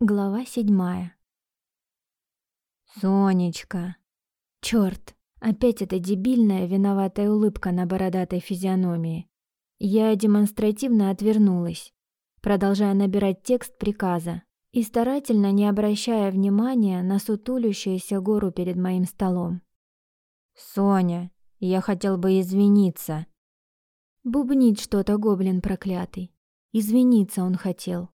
Глава седьмая. Сонечка. Чёрт, опять эта дебильная виноватая улыбка на бородатой физиономии. Я демонстративно отвернулась, продолжая набирать текст приказа и старательно не обращая внимания на сутулющуюся гору перед моим столом. «Соня, я хотел бы извиниться». Бубнит что-то гоблин проклятый. Извиниться он хотел.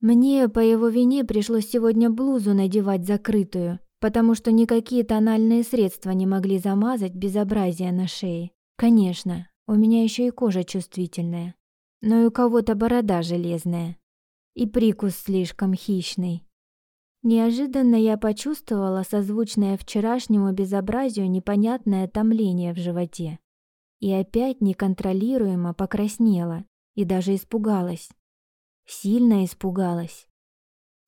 Мне по его вине пришлось сегодня блузу надевать закрытую, потому что никакие тональные средства не могли замазать безобразие на шее. Конечно, у меня еще и кожа чувствительная, но и у кого-то борода железная. И прикус слишком хищный. Неожиданно я почувствовала созвучное вчерашнему безобразию непонятное томление в животе. И опять неконтролируемо покраснела и даже испугалась. Сильно испугалась.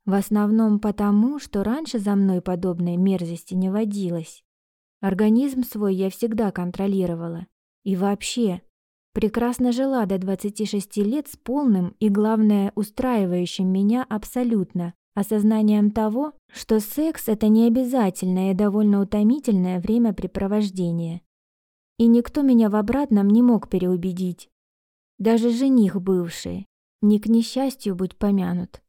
В основном потому, что раньше за мной подобной мерзости не водилось. Организм свой я всегда контролировала. И вообще, прекрасно жила до 26 лет с полным и, главное, устраивающим меня абсолютно осознанием того, что секс – это не обязательное и довольно утомительное времяпрепровождение. И никто меня в обратном не мог переубедить. Даже жених бывший, не к несчастью будь помянут.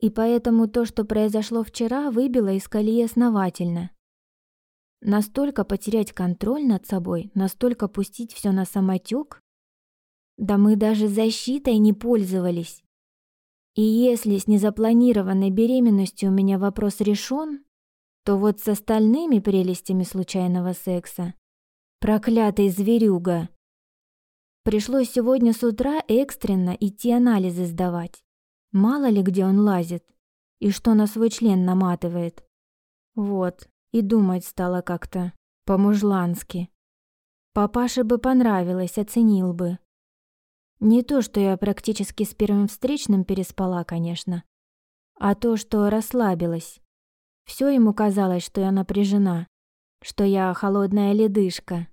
И поэтому то, что произошло вчера, выбило из колеи основательно. Настолько потерять контроль над собой, настолько пустить все на самотек? Да мы даже защитой не пользовались. И если с незапланированной беременностью у меня вопрос решен, то вот с остальными прелестями случайного секса... Проклятый зверюга! Пришлось сегодня с утра экстренно идти анализы сдавать. Мало ли где он лазит и что на свой член наматывает. Вот, и думать стало как-то по-мужлански. Папаше бы понравилось, оценил бы. Не то, что я практически с первым встречным переспала, конечно, а то, что расслабилась. Все ему казалось, что я напряжена, что я холодная ледышка.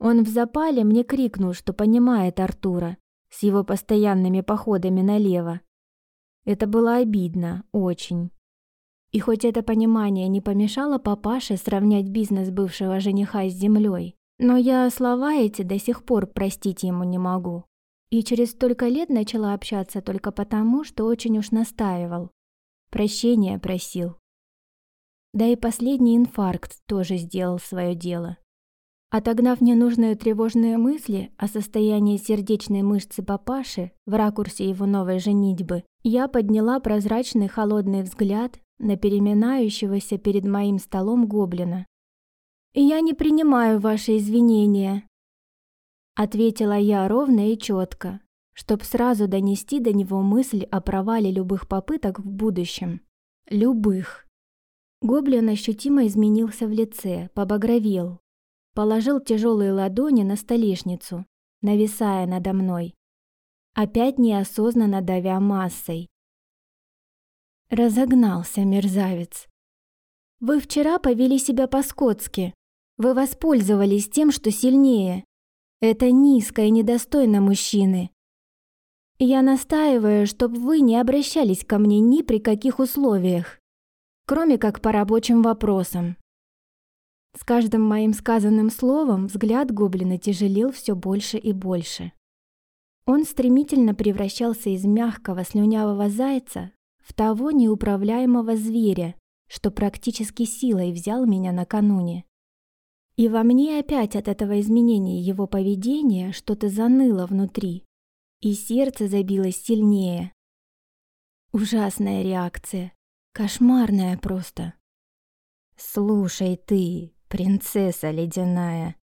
Он в запале мне крикнул, что понимает Артура с его постоянными походами налево. Это было обидно, очень. И хоть это понимание не помешало папаше сравнять бизнес бывшего жениха с землей, но я слова эти до сих пор простить ему не могу. И через столько лет начала общаться только потому, что очень уж настаивал. Прощения просил. Да и последний инфаркт тоже сделал свое дело. Отогнав ненужные тревожные мысли о состоянии сердечной мышцы папаши в ракурсе его новой женитьбы, я подняла прозрачный холодный взгляд на переминающегося перед моим столом гоблина. «Я не принимаю ваши извинения», — ответила я ровно и четко, чтоб сразу донести до него мысль о провале любых попыток в будущем. Любых. Гоблин ощутимо изменился в лице, побагровел, положил тяжелые ладони на столешницу, нависая надо мной, опять неосознанно давя массой. Разогнался мерзавец. Вы вчера повели себя по-скотски. Вы воспользовались тем, что сильнее. Это низко и недостойно мужчины. Я настаиваю, чтобы вы не обращались ко мне ни при каких условиях, кроме как по рабочим вопросам. С каждым моим сказанным словом взгляд гоблина тяжелел все больше и больше. Он стремительно превращался из мягкого слюнявого зайца в того неуправляемого зверя, что практически силой взял меня накануне. И во мне опять от этого изменения его поведения что-то заныло внутри, и сердце забилось сильнее. Ужасная реакция, кошмарная просто. «Слушай ты, «Принцесса ледяная!»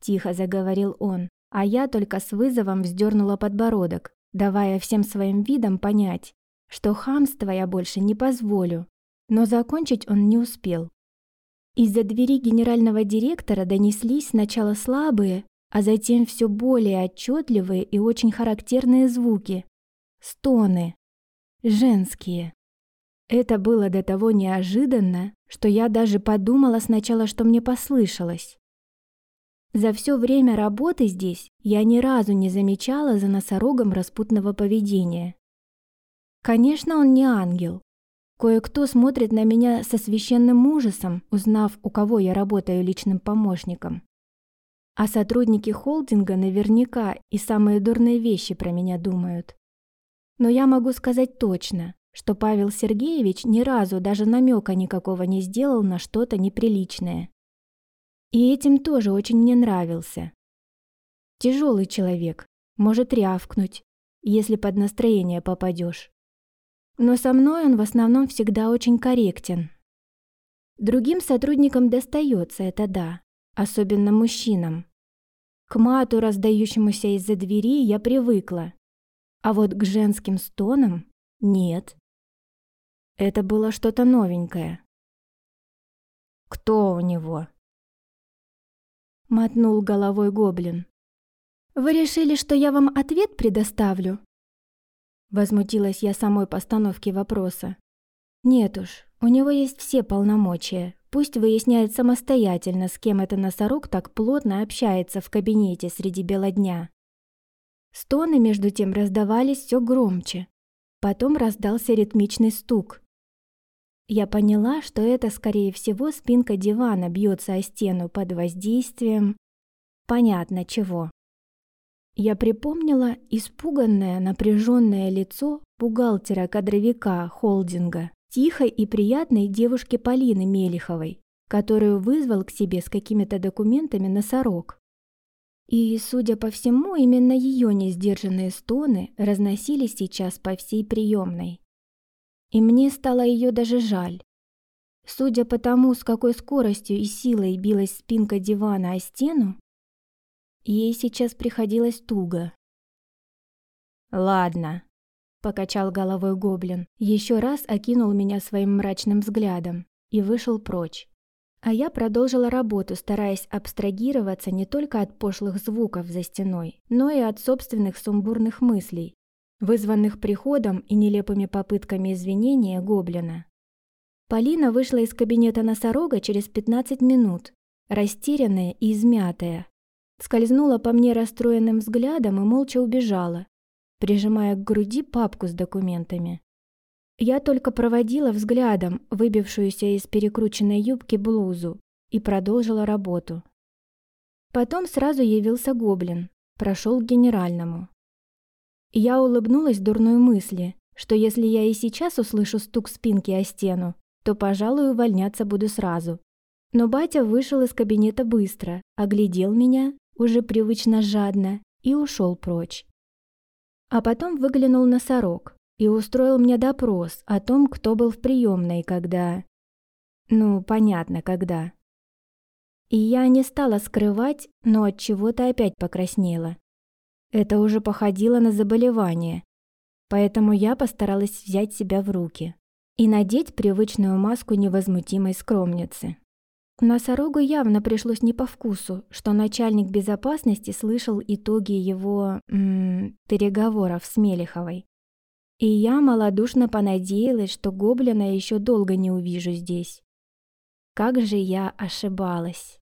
Тихо заговорил он, а я только с вызовом вздернула подбородок, давая всем своим видом понять, что хамства я больше не позволю. Но закончить он не успел. Из-за двери генерального директора донеслись сначала слабые, а затем все более отчетливые и очень характерные звуки. Стоны. Женские. Это было до того неожиданно, что я даже подумала сначала, что мне послышалось. За все время работы здесь я ни разу не замечала за носорогом распутного поведения. Конечно, он не ангел. Кое-кто смотрит на меня со священным ужасом, узнав, у кого я работаю личным помощником. А сотрудники холдинга наверняка и самые дурные вещи про меня думают. Но я могу сказать точно, что Павел Сергеевич ни разу даже намека никакого не сделал на что-то неприличное. И этим тоже очень мне нравился. Тяжелый человек, может рявкнуть, если под настроение попадешь. Но со мной он в основном всегда очень корректен. Другим сотрудникам достается, это да, особенно мужчинам. К мату, раздающемуся из-за двери, я привыкла, а вот к женским стонам нет. Это было что-то новенькое. «Кто у него?» Мотнул головой гоблин. «Вы решили, что я вам ответ предоставлю?» Возмутилась я самой постановке вопроса. «Нет уж, у него есть все полномочия. Пусть выясняет самостоятельно, с кем это носорог так плотно общается в кабинете среди бела дня». Стоны между тем раздавались все громче. Потом раздался ритмичный стук. Я поняла, что это, скорее всего, спинка дивана бьется о стену под воздействием... Понятно чего. Я припомнила испуганное, напряженное лицо бухгалтера-кадровика холдинга, тихой и приятной девушки Полины Мелиховой, которую вызвал к себе с какими-то документами носорог. И, судя по всему, именно ее несдержанные стоны разносились сейчас по всей приемной. И мне стало ее даже жаль. Судя по тому, с какой скоростью и силой билась спинка дивана о стену, ей сейчас приходилось туго. «Ладно», — покачал головой гоблин, еще раз окинул меня своим мрачным взглядом и вышел прочь. А я продолжила работу, стараясь абстрагироваться не только от пошлых звуков за стеной, но и от собственных сумбурных мыслей, вызванных приходом и нелепыми попытками извинения гоблина. Полина вышла из кабинета носорога через 15 минут, растерянная и измятая. Скользнула по мне расстроенным взглядом и молча убежала, прижимая к груди папку с документами. Я только проводила взглядом выбившуюся из перекрученной юбки блузу и продолжила работу. Потом сразу явился гоблин, прошел к генеральному. Я улыбнулась дурной мысли, что если я и сейчас услышу стук спинки о стену, то, пожалуй, увольняться буду сразу. Но батя вышел из кабинета быстро, оглядел меня, уже привычно жадно, и ушел прочь. А потом выглянул носорог и устроил мне допрос о том, кто был в приемной, когда... Ну, понятно, когда. И я не стала скрывать, но от чего-то опять покраснела. Это уже походило на заболевание, поэтому я постаралась взять себя в руки и надеть привычную маску невозмутимой скромницы. Носорогу явно пришлось не по вкусу, что начальник безопасности слышал итоги его м -м, переговоров с Мелиховой. И я малодушно понадеялась, что гоблина еще долго не увижу здесь. Как же я ошибалась.